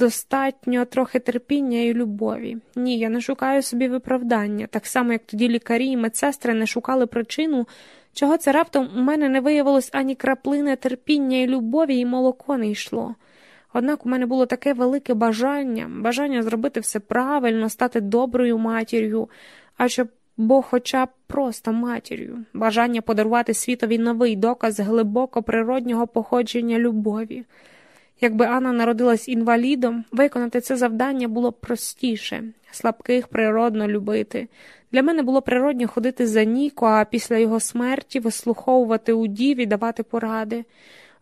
достатньо трохи терпіння і любові. Ні, я не шукаю собі виправдання, так само, як тоді лікарі і медсестри не шукали причину, чого це раптом у мене не виявилось ані краплини терпіння і любові, і молоко не йшло. Однак у мене було таке велике бажання, бажання зробити все правильно, стати доброю матір'ю, а щоб бо хоча б просто матір'ю, бажання подарувати світові новий доказ глибоко природнього походження любові. Якби Анна народилась інвалідом, виконати це завдання було б простіше, слабких природно любити. Для мене було природньо ходити за Ніко, а після його смерті вислуховувати удів і давати поради.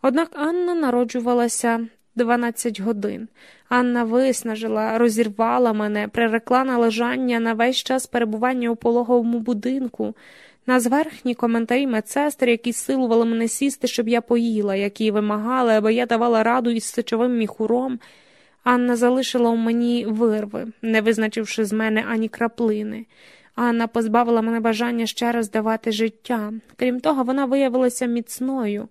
Однак Анна народжувалася 12 годин. Анна виснажила, розірвала мене, прирекла на лежання на весь час перебування у пологовому будинку. На зверхні коментарі медсестер, які силували мене сісти, щоб я поїла, які вимагали, аби я давала раду із сечовим міхуром. Анна залишила у мені вирви, не визначивши з мене ані краплини. Анна позбавила мене бажання ще раз давати життя. Крім того, вона виявилася міцною.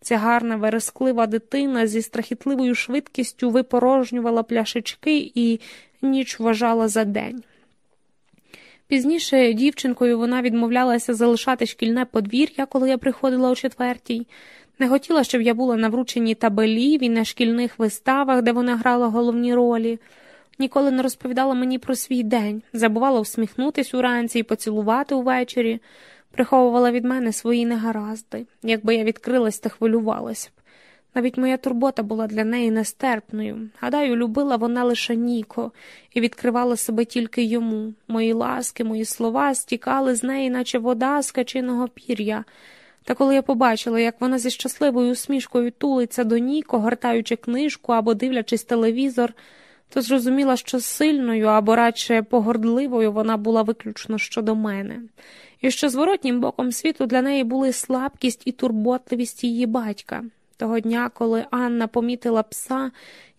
Ця гарна вересклива дитина зі страхітливою швидкістю випорожнювала пляшечки і ніч вважала за день. Пізніше дівчинкою вона відмовлялася залишати шкільне подвір'я, коли я приходила о четвертій. Не хотіла, щоб я була на врученні табелів і на шкільних виставах, де вона грала головні ролі. Ніколи не розповідала мені про свій день, забувала всміхнутись уранці і поцілувати увечері приховувала від мене свої негаразди. Якби я відкрилась та хвилювалася б. Навіть моя турбота була для неї нестерпною. Гадаю, любила вона лише Ніко і відкривала себе тільки йому. Мої ласки, мої слова стікали з неї, наче вода з качиного пір'я. Та коли я побачила, як вона зі щасливою усмішкою тулиться до Ніко, гортаючи книжку або дивлячись телевізор, то зрозуміла, що сильною або радше погордливою вона була виключно щодо мене і що зворотнім боком світу для неї були слабкість і турботливість її батька. Того дня, коли Анна помітила пса,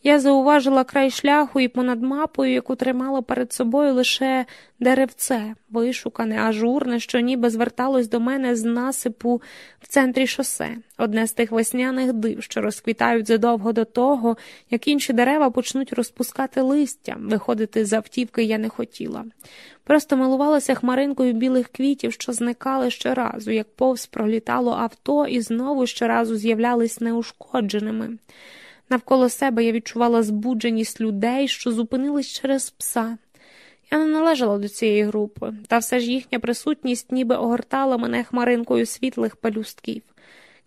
я зауважила край шляху і понад мапою, яку тримала перед собою лише деревце, вишукане, ажурне, що ніби зверталось до мене з насипу в центрі шосе, одне з тих весняних див, що розквітають задовго до того, як інші дерева почнуть розпускати листя, виходити з автівки я не хотіла. Просто милувалася хмаринкою білих квітів, що зникали щоразу, як повз пролітало авто і знову щоразу з'являлись неушкодженими. Навколо себе я відчувала збудженість людей, що зупинились через пса. Я не належала до цієї групи, та все ж їхня присутність ніби огортала мене хмаринкою світлих пелюстків.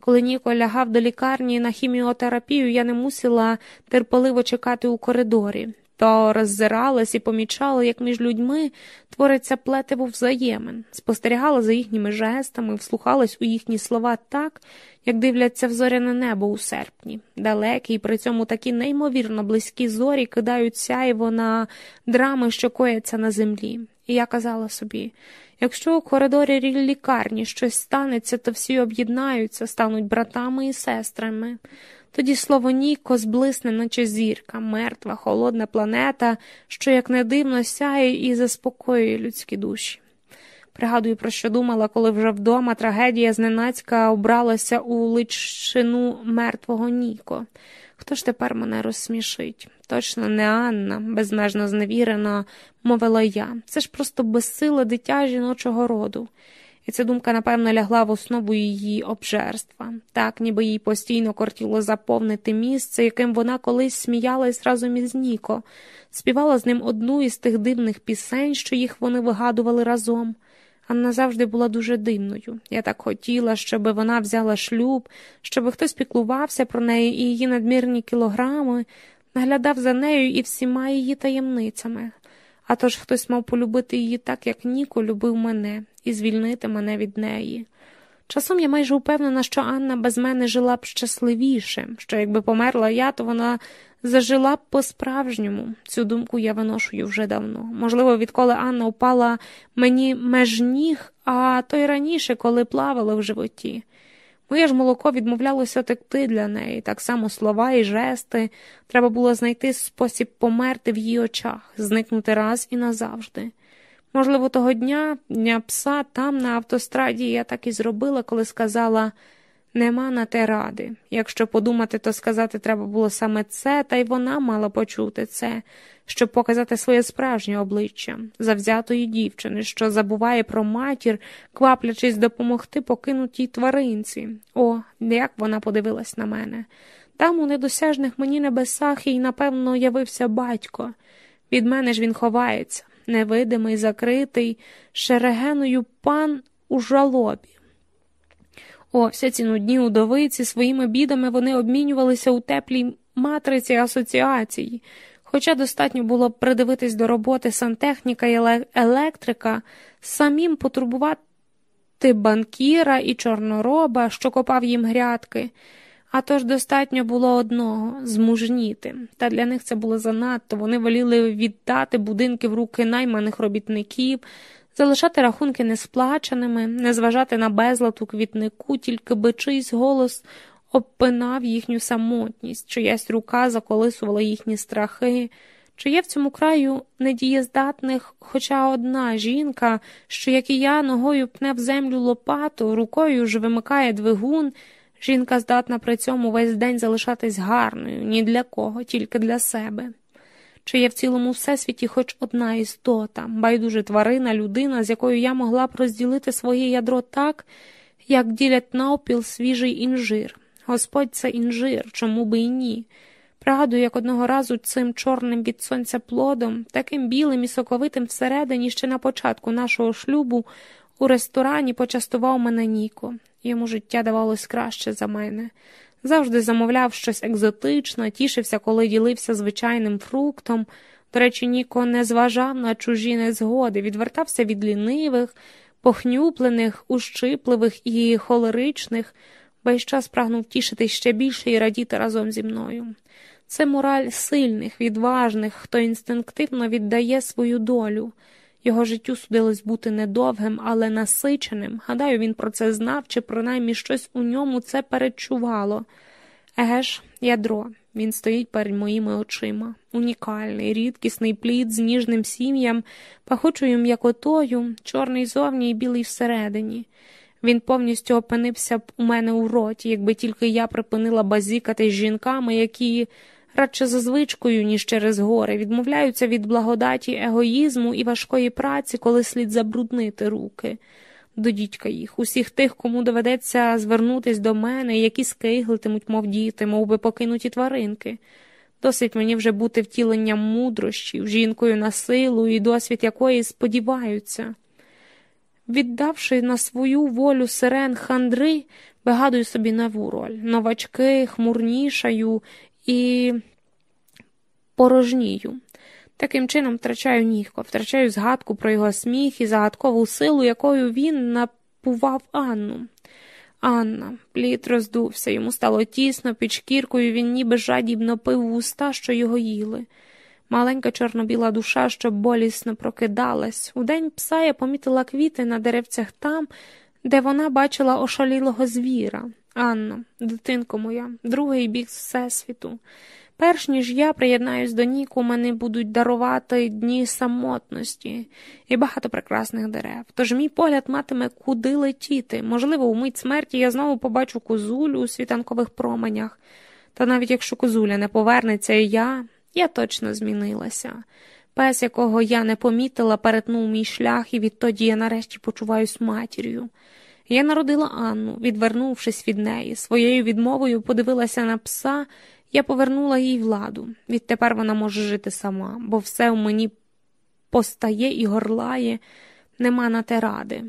Коли Ніко лягав до лікарні на хіміотерапію, я не мусила терпеливо чекати у коридорі то роззиралась і помічала, як між людьми твориться плетиво взаємин, спостерігала за їхніми жестами, вслухалась у їхні слова так, як дивляться в зоряне небо у серпні. Далекі, і при цьому такі неймовірно близькі зорі кидають сяйво на драми, що кояться на землі. І я казала собі якщо у коридорі лікарні щось станеться, то всі об'єднаються, стануть братами і сестрами. Тоді слово Ніко зблисне, наче зірка, мертва, холодна планета, що, як не дивно, сяє і заспокоює людські душі. Пригадую, про що думала, коли вже вдома трагедія зненацька обралася у личину мертвого Ніко. Хто ж тепер мене розсмішить? Точно не Анна, безмежно зневірена, мовила я. Це ж просто безсила дитя жіночого роду і ця думка, напевно, лягла в основу її обжерства, так ніби їй постійно кортіло заповнити місце, яким вона колись сміялась разом із Ніко, співала з ним одну із тих дивних пісень, що їх вони вигадували разом. Анна завжди була дуже дивною. Я так хотіла, щоб вона взяла шлюб, щоб хтось піклувався про неї і її надмірні кілограми, наглядав за нею і всіма її таємницями. А тож хтось мав полюбити її так, як Ніко любив мене, і звільнити мене від неї. Часом я майже упевнена, що Анна без мене жила б щасливіше, що якби померла я, то вона зажила б по-справжньому. Цю думку я виношую вже давно. Можливо, відколи Анна упала мені меж ніг, а то й раніше, коли плавала в животі. Моє ж молоко відмовлялося текти для неї, так само слова і жести. Треба було знайти спосіб померти в її очах, зникнути раз і назавжди. Можливо, того дня, дня пса, там, на автостраді, я так і зробила, коли сказала Нема на те ради. Якщо подумати, то сказати треба було саме це, та й вона мала почути це, щоб показати своє справжнє обличчя завзятої дівчини, що забуває про матір, кваплячись допомогти покинутій тваринці. О, як вона подивилась на мене. Там, у недосяжних мені небесах, їй, напевно, явився батько. Від мене ж він ховається, невидимий, закритий, шерегеною пан у жалобі. О, всі ці нудні удовиці своїми бідами вони обмінювалися у теплій матриці асоціацій. Хоча достатньо було б придивитись до роботи сантехніка і електрика, самим потурбувати банкіра і чорнороба, що копав їм грядки. А тож достатньо було одного змужніти. Та для них це було занадто. Вони воліли віддати будинки в руки найманих робітників, залишати рахунки несплаченими, не зважати на безлад у квітнику, тільки би чийсь голос обпинав їхню самотність, чиясь рука заколисувала їхні страхи. Чи є в цьому краю недієздатних хоча одна жінка, що, як і я, ногою пне в землю лопату, рукою ж вимикає двигун, жінка здатна при цьому весь день залишатись гарною, ні для кого, тільки для себе чи є в цілому всесвіті хоч одна істота, байдуже тварина, людина, з якою я могла б розділити своє ядро так, як ділять навпіл свіжий інжир. Господь це інжир, чому би і ні. Пригадую, як одного разу цим чорним від сонця плодом, таким білим і соковитим всередині, ще на початку нашого шлюбу, у ресторані почастував мене Ніко. Йому життя давалось краще за мене завжди замовляв щось екзотичне, тішився, коли ділився звичайним фруктом. До речі, Ніко не зважав на чужі незгоди, відвертався від лінивих, похнюплених, ущипливих і холеричних, весь час прагнув тішити ще більше і радіти разом зі мною. Це мораль сильних, відважних, хто інстинктивно віддає свою долю. Його життю судилось бути недовгим, але насиченим. Гадаю, він про це знав, чи принаймні щось у ньому це передчувало. Еге ж, ядро, він стоїть перед моїми очима. Унікальний, рідкісний плід з ніжним сім'ям, пахучою м'якотою, чорний зовні і білий всередині. Він повністю опинився б у мене у роті, якби тільки я припинила базікати з жінками, які радше за звичкою, ніж через гори, відмовляються від благодаті егоїзму і важкої праці, коли слід забруднити руки. До дідька їх, усіх тих, кому доведеться звернутись до мене, які скиглитимуть, мов діти, мов би покинуті тваринки. Досить мені вже бути втіленням мудрощів, жінкою на силу і досвід якої сподіваються. Віддавши на свою волю сирен хандри, вигадую собі нову роль новачки, хмурнішаю і порожнію. Таким чином втрачаю нігко, втрачаю згадку про його сміх і загадкову силу, якою він напував Анну. Анна, плід роздувся, йому стало тісно, під шкіркою він ніби жадібно пив вуста, що його їли. Маленька чорно-біла душа, що болісно прокидалась. У день пса я помітила квіти на деревцях там, де вона бачила ошалілого звіра. Анна, дитинко моя, другий бік Всесвіту. Перш ніж я приєднаюсь до Ніку, мене будуть дарувати дні самотності і багато прекрасних дерев. Тож мій погляд матиме куди летіти. Можливо, у мить смерті я знову побачу козулю у світанкових променях. Та навіть якщо козуля не повернеться і я, я точно змінилася. Пес, якого я не помітила, перетнув мій шлях, і відтоді я нарешті почуваюсь матір'ю. Я народила Анну, відвернувшись від неї, своєю відмовою подивилася на пса, я повернула їй владу. Відтепер вона може жити сама, бо все у мені постає і горлає, нема на те ради.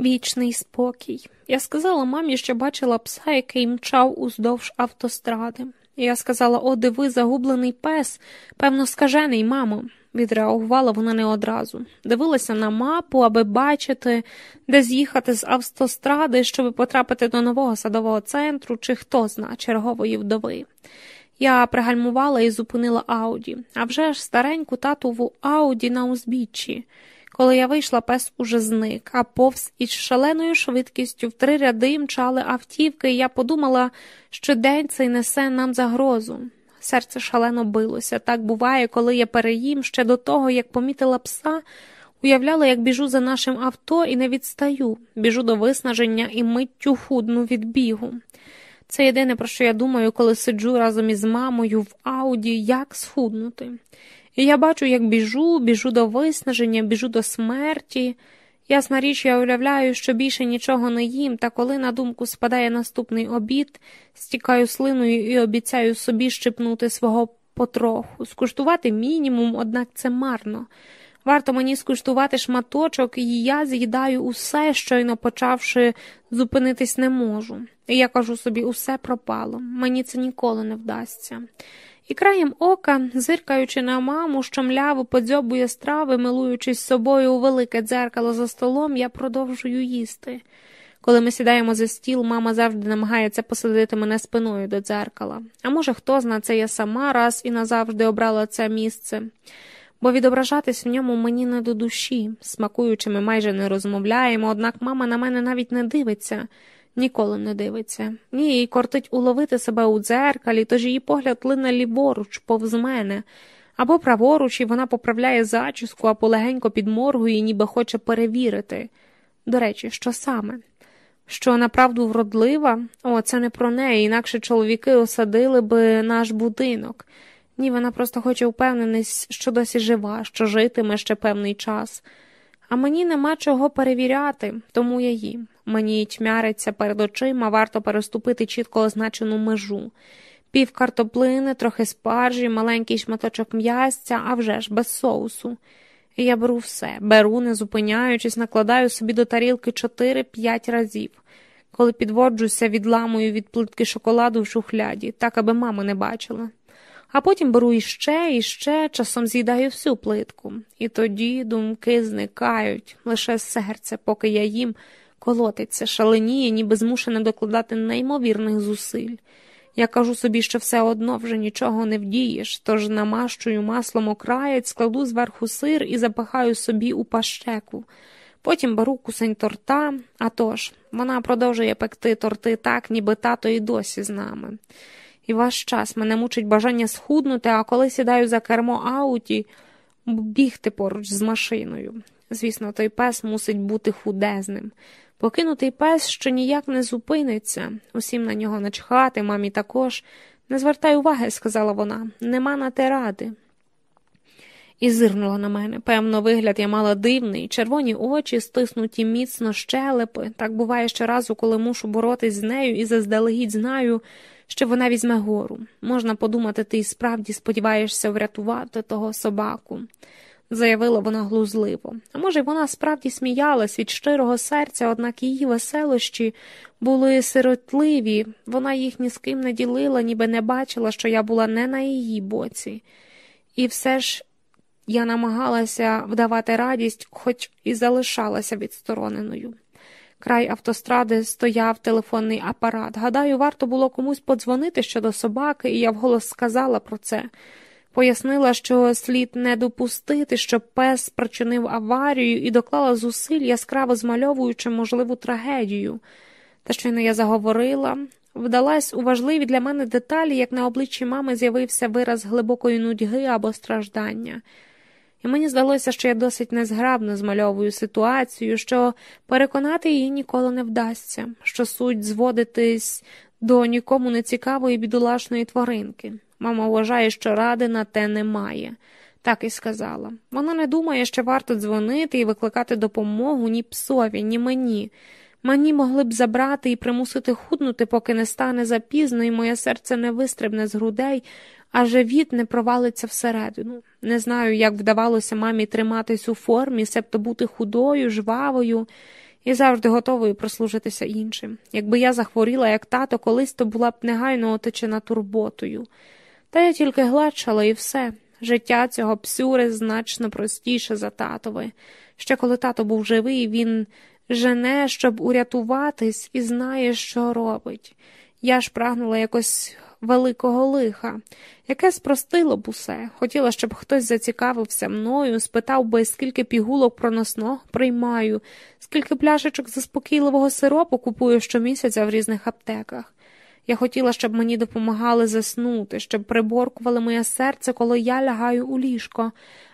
Вічний спокій. Я сказала мамі, що бачила пса, який мчав уздовж автостради. Я сказала, о, диви, загублений пес, певно, скажений, мамо відреагувала вона не одразу. Дивилася на мапу, аби бачити, де з'їхати з автостради, щоб потрапити до нового садового центру, чи хто зна чергової вдови. Я пригальмувала і зупинила Ауді, а вже ж стареньку татову Ауді на узбіччі. Коли я вийшла, пес уже зник, а повз із шаленою швидкістю в три ряди мчали автівки, і я подумала, що день цей несе нам загрозу. Серце шалено билося. Так буває, коли я переїм ще до того, як помітила пса, Уявляла, як біжу за нашим авто і не відстаю, біжу до виснаження і миттю худну від бігу. Це єдине, про що я думаю, коли сиджу разом із мамою в ауді, як схуднути. І я бачу, як біжу, біжу до виснаження, біжу до смерті. Ясна річ, я уявляю, що більше нічого не їм, та коли на думку спадає наступний обід, стікаю слиною і обіцяю собі щепнути свого потроху, скуштувати мінімум, однак це марно. Варто мені скуштувати шматочок, і я з'їдаю усе, щойно почавши зупинитись не можу. І я кажу собі, усе пропало, мені це ніколи не вдасться. І краєм ока, зиркаючи на маму, що мляво подзьобує страви, милуючись собою у велике дзеркало за столом, я продовжую їсти. Коли ми сідаємо за стіл, мама завжди намагається посадити мене спиною до дзеркала. А може, хто зна, це я сама раз і назавжди обрала це місце, бо відображатись в ньому мені не до душі, смакуючи, ми майже не розмовляємо, однак мама на мене навіть не дивиться ніколи не дивиться. Ні, їй кортить уловити себе у дзеркалі, тож її погляд лине ліворуч, повз мене, або праворуч, і вона поправляє зачіску, а полегенько підморгує, ніби хоче перевірити. До речі, що саме? Що направду вродлива? О, це не про неї, інакше чоловіки осадили би наш будинок. Ні, вона просто хоче впевненість, що досі жива, що житиме ще певний час. А мені нема чого перевіряти, тому я їм. Мені тьмяриться перед очима, варто переступити чітко означену межу. Пів картоплини, трохи спаржі, маленький шматочок м'ясця, а вже ж без соусу. Я беру все, беру, не зупиняючись, накладаю собі до тарілки 4-5 разів. Коли підводжуся, відламую від плитки шоколаду в шухляді, так аби мама не бачила. А потім беру іще, іще, часом з'їдаю всю плитку. І тоді думки зникають, лише серце, поки я їм колотиться, шаленіє, ніби змушене докладати неймовірних зусиль. Я кажу собі, що все одно вже нічого не вдієш, тож намащую маслом окраєць, складу зверху сир і запахаю собі у пащеку. Потім беру кусень торта, а тож, вона продовжує пекти торти так, ніби тато і досі з нами. І ваш час мене мучить бажання схуднути, а коли сідаю за кермо ауті, бігти поруч з машиною. Звісно, той пес мусить бути худезним. Покинутий пес, що ніяк не зупиниться, усім на нього начхати, мамі також. Не звертай уваги, сказала вона, нема на те ради. І зирнула на мене. Певно, вигляд я мала дивний, червоні очі, стиснуті міцно щелепи. Так буває щоразу, коли мушу боротись з нею і заздалегідь знаю, що вона візьме гору. Можна подумати, ти і справді сподіваєшся врятувати того собаку заявила вона глузливо. А може, вона справді сміялась від щирого серця, однак її веселощі були сиротливі, вона їх ні з ким не ділила, ніби не бачила, що я була не на її боці. І все ж я намагалася вдавати радість, хоч і залишалася відстороненою. Край автостради стояв телефонний апарат. Гадаю, варто було комусь подзвонити щодо собаки, і я вголос сказала про це. Пояснила, що слід не допустити, щоб пес спричинив аварію і доклала зусиль, яскраво змальовуючи можливу трагедію. Та щойно я заговорила, вдалась у важливі для мене деталі, як на обличчі мами з'явився вираз глибокої нудьги або страждання. І мені здалося, що я досить незграбно змальовую ситуацію, що переконати її ніколи не вдасться, що суть зводитись до нікому нецікавої бідолашної тваринки. Мама вважає, що ради на те немає. Так і сказала. Вона не думає, що варто дзвонити і викликати допомогу ні псові, ні мені. Мені могли б забрати і примусити худнути, поки не стане запізно, і моє серце не вистрибне з грудей, а живіт не провалиться всередину. Не знаю, як вдавалося мамі триматись у формі, себто бути худою, жвавою і завжди готовою прослужитися іншим. Якби я захворіла, як тато, колись то була б негайно оточена турботою. Та я тільки гладшала і все. Життя цього псюри значно простіше за татове. Ще коли тато був живий, він жене, щоб урятуватись, і знає, що робить. Я ж прагнула якось великого лиха, яке спростило б усе. Хотіла, щоб хтось зацікавився мною, спитав би, скільки пігулок проносного приймаю, скільки пляшечок заспокійливого сиропу купую щомісяця в різних аптеках. Я хотіла, щоб мені допомагали заснути, щоб приборкували моє серце, коли я лягаю у ліжко,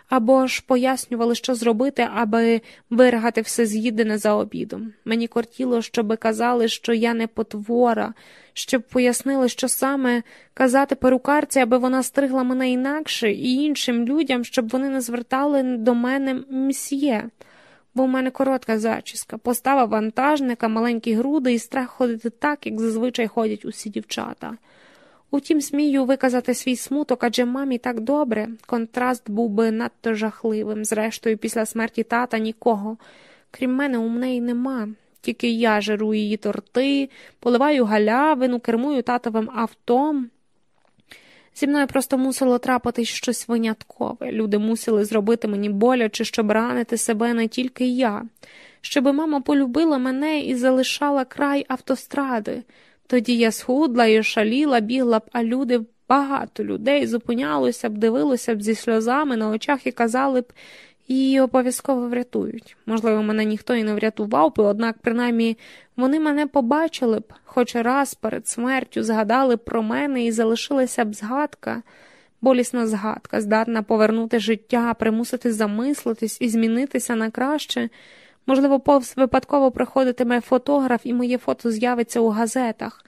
або ж пояснювали, що зробити, аби виригати все з'їдене за обідом. Мені кортіло, щоб казали, що я не потвора, щоб пояснили, що саме казати перукарці, аби вона стригла мене інакше, і іншим людям, щоб вони не звертали до мене мсьє. Бо в мене коротка зачіска, постава вантажника, маленькі груди і страх ходити так, як зазвичай ходять усі дівчата. Утім, смію виказати свій смуток, адже мамі так добре. Контраст був би надто жахливим. Зрештою, після смерті тата нікого. Крім мене, у неї нема. Тільки я жару її торти, поливаю галявину, кермую татовим автом. Зі мною просто мусило трапитись щось виняткове. Люди мусили зробити мені боляче, щоб ранити себе не тільки я, щоби мама полюбила мене і залишала край автостради. Тоді я схудла і шаліла, бігла б, а люди, багато людей зупинялося б, дивилося б зі сльозами на очах і казали б, її обов'язково врятують. Можливо, мене ніхто і не врятував би, однак, принаймні, вони мене побачили б, хоч раз перед смертю згадали про мене і залишилася б згадка, болісна згадка, здатна повернути життя, примусити замислитись і змінитися на краще. Можливо, повз випадково приходитиме фотограф, і моє фото з'явиться у газетах,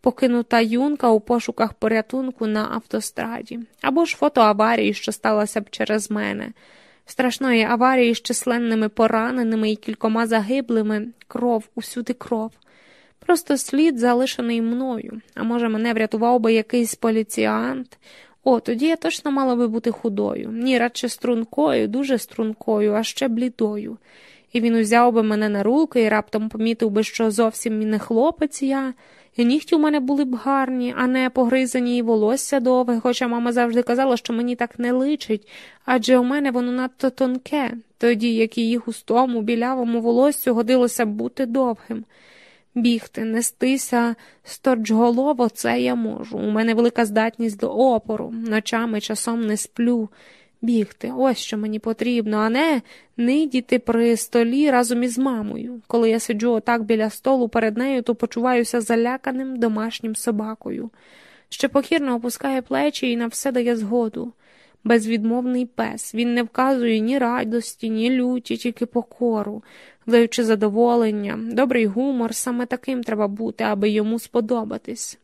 покинута юнка у пошуках порятунку на автостраді, або ж фото аварії, що сталося б через мене, страшної аварії з численними пораненими і кількома загиблими, кров, усюди кров. Просто слід залишений мною, а може, мене врятував би якийсь поліціант. О, тоді я точно мала би бути худою, ні, радше стрункою, дуже стрункою, а ще блідою і він узяв би мене на руки і раптом помітив би, що зовсім не хлопець я, нігті у мене були б гарні, а не погризані і волосся довге, хоча мама завжди казала, що мені так не личить, адже у мене воно надто тонке, тоді як її густому, білявому волоссю годилося б бути довгим. Бігти, нестися сторчголово, це я можу. У мене велика здатність до опору, ночами часом не сплю бігти. Ось що мені потрібно, а не нидіти при столі разом із мамою. Коли я сиджу отак біля столу перед нею, то почуваюся заляканим домашнім собакою, що покірно опускає плечі і на все дає згоду. Безвідмовний пес. Він не вказує ні радості, ні люті, тільки покору, вдаючи задоволення, добрий гумор, саме таким треба бути, аби йому сподобатись.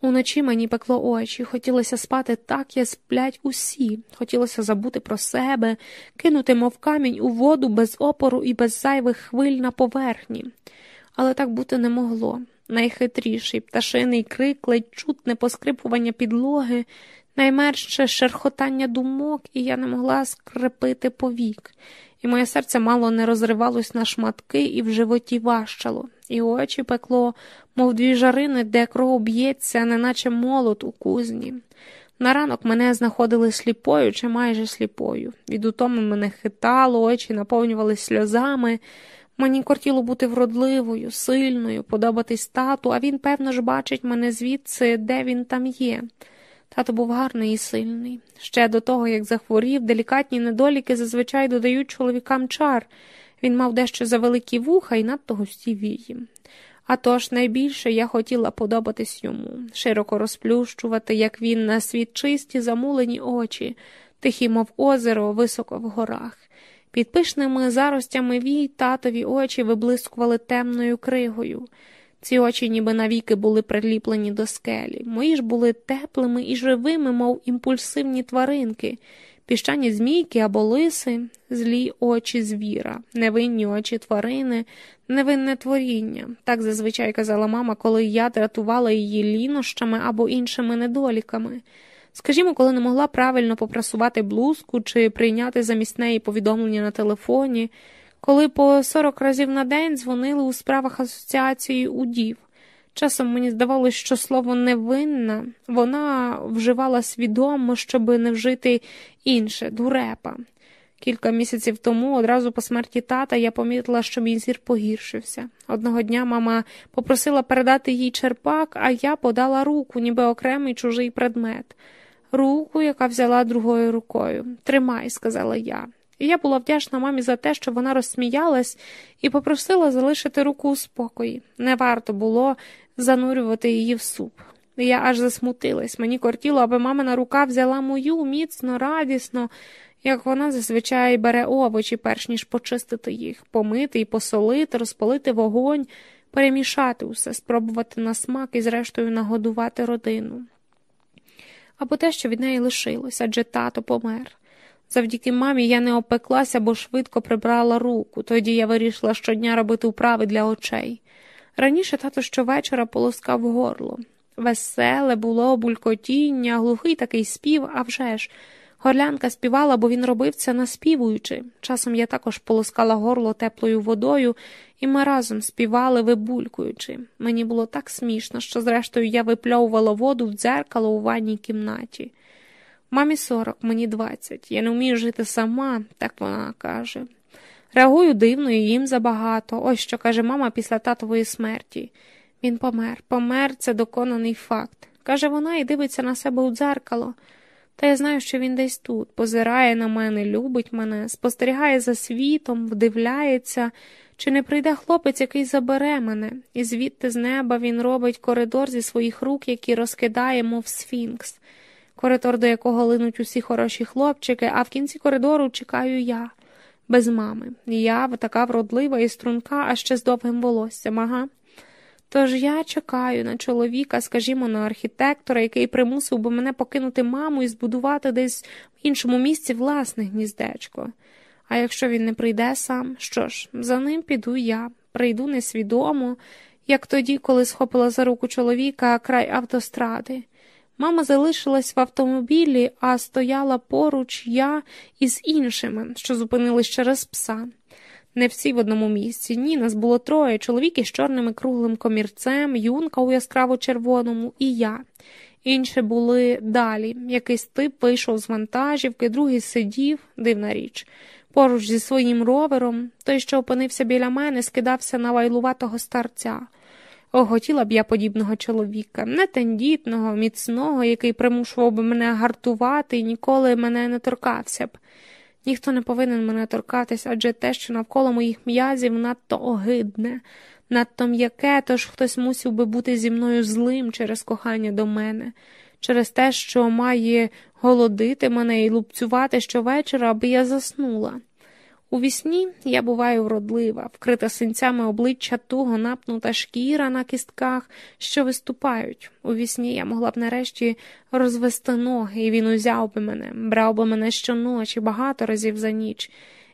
Уночі мені пекло очі, хотілося спати так, як сплять усі, хотілося забути про себе, кинути, мов камінь у воду без опору і без зайвих хвиль на поверхні. Але так бути не могло. Найхитріший пташиний крик, ледь чутне поскрипування підлоги, найменше шерхотання думок, і я не могла скрепити повік, і моє серце мало не розривалось на шматки і в животі важчало і очі пекло, мов дві жарини, де кров б'ється, неначе молот у кузні. На ранок мене знаходили сліпою чи майже сліпою. Від утоми мене хитало, очі наповнювали сльозами. Мені кортіло бути вродливою, сильною, подобатись тату, а він, певно ж, бачить мене звідси, де він там є. Тато був гарний і сильний. Ще до того, як захворів, делікатні недоліки зазвичай додають чоловікам чар. Він мав дещо за великі вуха і надто густі вії. А тож найбільше я хотіла подобатись йому, широко розплющувати, як він на світ чисті, замулені очі, тихі, мов озеро, високо в горах. Під пишними заростями вій татові очі виблискували темною кригою. Ці очі, ніби навіки, були приліплені до скелі. Мої ж були теплими і живими, мов імпульсивні тваринки, піщані змійки або лиси, злі очі звіра, невинні очі тварини, невинне творіння. Так зазвичай казала мама, коли я дратувала її лінощами або іншими недоліками. Скажімо, коли не могла правильно попрасувати блузку чи прийняти замість неї повідомлення на телефоні, коли по 40 разів на день дзвонили у справах асоціації удів. Часом мені здавалося, що слово невинна вона вживала свідомо, щоб не вжити інше дурепа. Кілька місяців тому, одразу по смерті тата, я помітила, що мій зір погіршився. Одного дня мама попросила передати їй черпак, а я подала руку, ніби окремий чужий предмет. Руку, яка взяла другою рукою. Тримай, сказала я. І я була вдячна мамі за те, що вона розсміялась і попросила залишити руку у спокої. Не варто було занурювати її в суп. Я аж засмутилась. Мені кортіло, аби мамина рука взяла мою міцно, радісно, як вона зазвичай бере овочі, перш ніж почистити їх, помити і посолити, розпалити вогонь, перемішати усе, спробувати на смак і, зрештою, нагодувати родину. Або те, що від неї лишилось, адже тато помер. Завдяки мамі я не опеклася, бо швидко прибрала руку, тоді я вирішила щодня робити вправи для очей. Раніше тато щовечора полоскав горло. Веселе було булькотіння, глухий такий спів, а вже ж. Горлянка співала, бо він робив це наспівуючи. Часом я також полоскала горло теплою водою, і ми разом співали, вибулькуючи. Мені було так смішно, що, зрештою, я випльовувала воду в дзеркало у ванній кімнаті. Мамі сорок, мені двадцять. Я не вмію жити сама, так вона каже. Реагую дивно і їм забагато. Ось що каже мама після татової смерті. Він помер, помер це доконаний факт. Каже вона і дивиться на себе у дзеркало. Та я знаю, що він десь тут, позирає на мене, любить мене, спостерігає за світом, вдивляється, чи не прийде хлопець, який забере мене, і звідти з неба він робить коридор зі своїх рук, які розкидає, мов сфінкс, коридор, до якого линуть усі хороші хлопчики, а в кінці коридору чекаю я, без мами. Я така вродлива і струнка, а ще з довгим волоссям, ага. Тож я чекаю на чоловіка, скажімо, на архітектора, який примусив би мене покинути маму і збудувати десь в іншому місці власне гніздечко. А якщо він не прийде сам, що ж, за ним піду я, прийду несвідомо, як тоді, коли схопила за руку чоловіка край автостради. Мама залишилась в автомобілі, а стояла поруч я із іншими, що зупинились через пса. Не всі в одному місці. Ні, нас було троє чоловік із чорним і круглим комірцем, юнка у яскраво червоному і я. Інші були далі. Якийсь тип вийшов з вантажівки, другий сидів, дивна річ. Поруч зі своїм ровером, той, що опинився біля мене, скидався на вайлуватого старця. О, хотіла б я подібного чоловіка, нетендітного, міцного, який примушував би мене гартувати і ніколи мене не торкався б. Ніхто не повинен мене торкатись, адже те, що навколо моїх м'язів, надто огидне, надто м'яке, тож хтось мусив би бути зі мною злим через кохання до мене, через те, що має голодити мене і лупцювати щовечора, аби я заснула. У вісні я буваю вродлива, вкрита синцями обличчя туго напнута шкіра на кістках, що виступають. У вісні я могла б нарешті розвести ноги, і він узяв би мене, брав би мене щоночі, багато разів за ніч,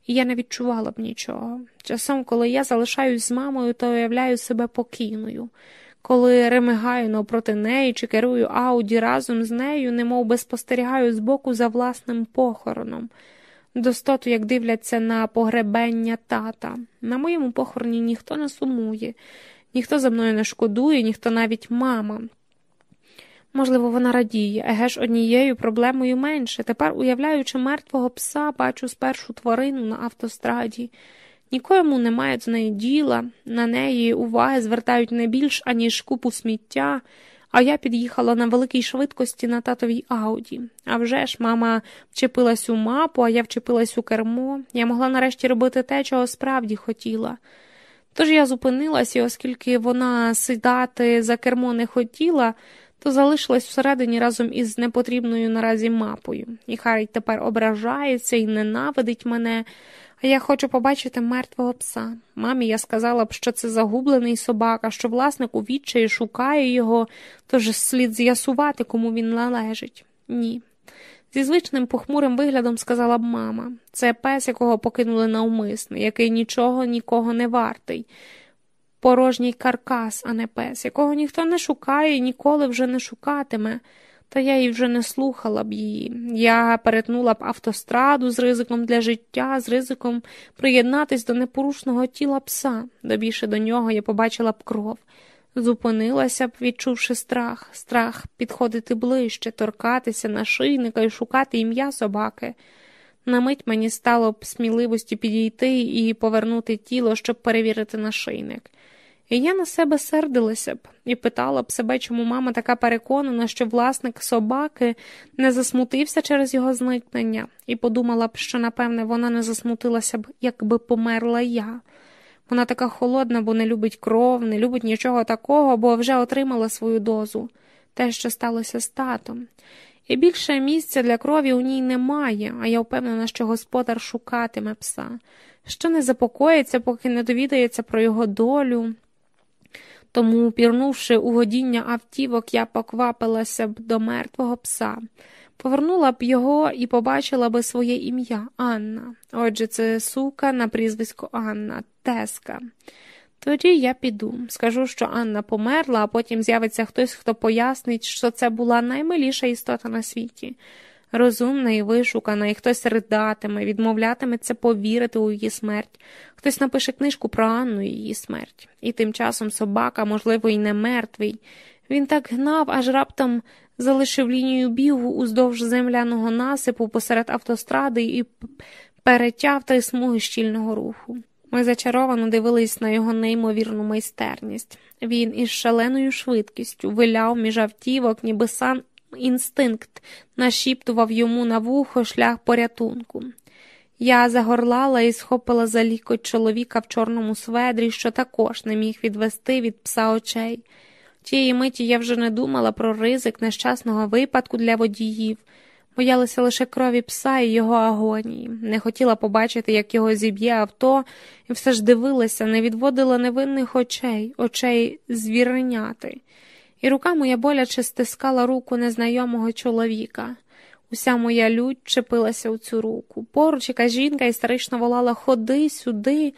і я не відчувала б нічого. Часом, коли я залишаюсь з мамою, то уявляю себе покійною. Коли ремигаю навпроти неї чи керую ауді разом з нею, немов би спостерігаю збоку за власним похороном достоту, як дивляться на погребення тата. На моєму похороні ніхто не сумує, ніхто за мною не шкодує, ніхто навіть мама. Можливо, вона радіє, еге ж однією проблемою менше. Тепер, уявляючи мертвого пса, бачу спершу тварину на автостраді. Нікому немає з неї діла, на неї уваги звертають не більш аніж купу сміття а я під'їхала на великій швидкості на татовій ауді. А вже ж мама вчепилась у мапу, а я вчепилась у кермо. Я могла нарешті робити те, чого справді хотіла. Тож я зупинилась, і оскільки вона сідати за кермо не хотіла, то залишилась всередині разом із непотрібною наразі мапою. І хай тепер ображається і ненавидить мене. Я хочу побачити мертвого пса. Мамі я сказала б, що це загублений собака, що власник у відчаї шукає його, тож слід з'ясувати, кому він належить. Ні. Зі звичним похмурим виглядом сказала б мама це пес, якого покинули навмисне, який нічого нікого не вартий. Порожній каркас, а не пес, якого ніхто не шукає і ніколи вже не шукатиме. Та я й вже не слухала б її. Я перетнула б автостраду з ризиком для життя, з ризиком приєднатись до непорушного тіла пса, добіше до нього я побачила б кров. Зупинилася б, відчувши страх, страх підходити ближче, торкатися нашийника і шукати ім'я собаки. На мить мені стало б сміливості підійти і повернути тіло, щоб перевірити нашийник. І я на себе сердилася б і питала б себе, чому мама така переконана, що власник собаки не засмутився через його зникнення, і подумала б, що, напевне, вона не засмутилася б, якби померла я. Вона така холодна, бо не любить кров, не любить нічого такого, бо вже отримала свою дозу, те, що сталося з татом. І більше місця для крові у ній немає, а я впевнена, що господар шукатиме пса, що не запокоїться, поки не довідається про його долю. Тому, пірнувши у годіння автівок, я поквапилася б до мертвого пса, повернула б його і побачила би своє ім'я Анна. Отже, це сука на прізвисько Анна, Теска. Тоді я піду, скажу, що Анна померла, а потім з'явиться хтось, хто пояснить, що це була наймиліша істота на світі. Розумна і вишукана, і хтось ридатиме, відмовлятиметься повірити у її смерть, хтось напише книжку про Анну і її смерть. І тим часом собака, можливо, і не мертвий. Він так гнав, аж раптом залишив лінію бігу уздовж земляного насипу посеред автостради і перетяв три смуги щільного руху. Ми зачаровано дивились на його неймовірну майстерність. Він із шаленою швидкістю виляв між автівок, ніби сам інстинкт нашіптував йому на вухо шлях порятунку. Я загорлала і схопила за лікоть чоловіка в чорному сведрі, що також не міг відвести від пса очей. Тієї миті я вже не думала про ризик нещасного випадку для водіїв, боялася лише крові пса і його агонії, не хотіла побачити, як його зіб'є авто, і все ж дивилася, не відводила невинних очей, очей звіреняти і рука моя боляче стискала руку незнайомого чоловіка. Уся моя лють чепилася у цю руку. Поруч якась жінка істерично волала Ходи сюди,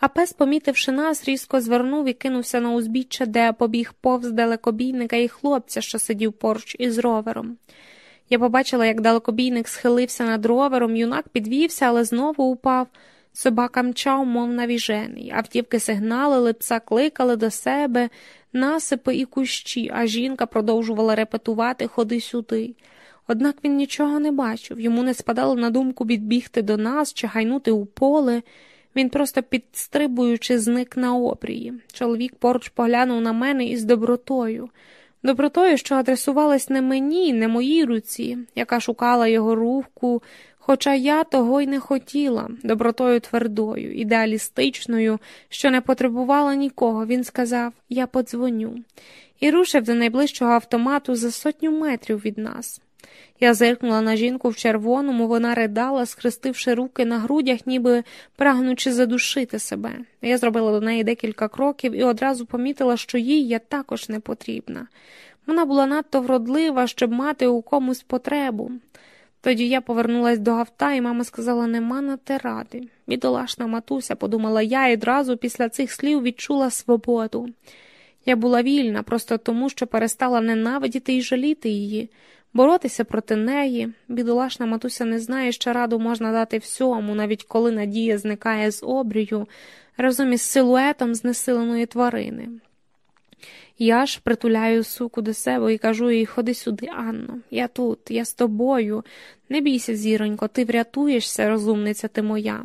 а пес, помітивши нас, різко звернув і кинувся на узбіччя, де побіг повз далекобійника і хлопця, що сидів поруч із ровером. Я побачила, як далекобійник схилився над ровером, юнак підвівся, але знову упав. Собака мчав, мов навіжений. Автівки сигналили, пса кликали до себе, насипи і кущі, а жінка продовжувала репетувати ходи сюди. Однак він нічого не бачив, йому не спадало на думку відбігти до нас чи гайнути у поле. Він просто підстрибуючи, зник на обрії. Чоловік поруч поглянув на мене із добротою. Добротою, що адресувалась не мені, не моїй руці, яка шукала його руку, Хоча я того й не хотіла, добротою твердою, ідеалістичною, що не потребувала нікого, він сказав Я подзвоню, і рушив до найближчого автомату за сотню метрів від нас. Я зиркнула на жінку в червоному, вона ридала, схрестивши руки на грудях, ніби прагнучи задушити себе. Я зробила до неї декілька кроків і одразу помітила, що їй я також не потрібна. Вона була надто вродлива, щоб мати у комусь потребу. Тоді я повернулась до гавта, і мама сказала нема на те ради. Бідолашна матуся, подумала я і одразу після цих слів відчула свободу. Я була вільна просто тому, що перестала ненавидіти і жаліти її, боротися проти неї. Бідолашна матуся не знає, що раду можна дати всьому, навіть коли надія зникає з обрію, разом із силуетом знесиленої тварини. Я ж притуляю суку до себе і кажу їй ходи сюди, Анно, я тут, я з тобою. Не бійся, зіронько, ти врятуєшся, розумниця ти моя.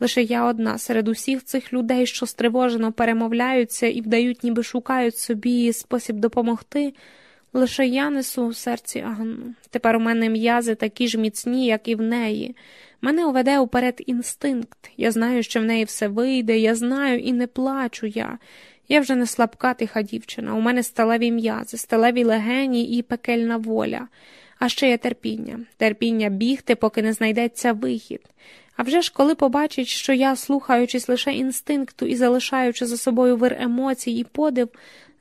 Лише я одна серед усіх цих людей, що стривожено перемовляються і вдають, ніби шукають собі спосіб допомогти. Лише я несу у серці Анну. Тепер у мене м'язи такі ж міцні, як і в неї. Мене уведе уперед інстинкт. Я знаю, що в неї все вийде, я знаю і не плачу я. Я вже не слабка тиха дівчина, у мене сталеві м'язи, сталеві легені і пекельна воля, а ще є терпіння, терпіння бігти, поки не знайдеться вихід. А вже ж коли побачить, що я, слухаючись лише інстинкту і залишаючи за собою вир емоцій і подив,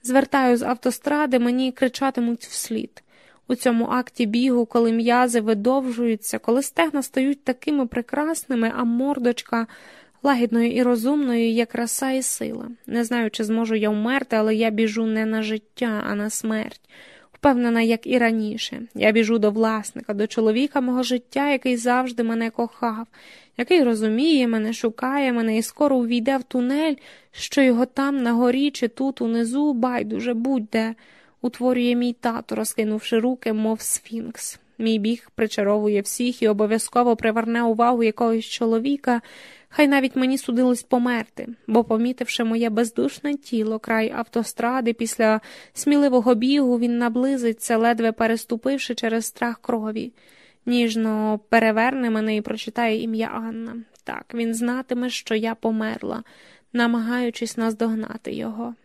звертаю з автостради, мені кричатимуть вслід. У цьому акті бігу, коли м'язи видовжуються, коли стегна стають такими прекрасними, а мордочка лагідною і розумною є краса і сила. Не знаю, чи зможу я вмерти, але я біжу не на життя, а на смерть. Впевнена, як і раніше. Я біжу до власника, до чоловіка мого життя, який завжди мене кохав, який розуміє мене, шукає мене і скоро увійде в тунель, що його там, на горі чи тут, унизу, байдуже будь-де, утворює мій тато, розкинувши руки, мов сфінкс. Мій біг причаровує всіх і обов'язково приверне увагу якогось чоловіка, Хай навіть мені судилось померти, бо, помітивши моє бездушне тіло край автостради, після сміливого бігу він наблизиться, ледве переступивши через страх крові. Ніжно переверне мене і прочитає ім'я Анна. Так, він знатиме, що я померла. намагаючись наздогнати його.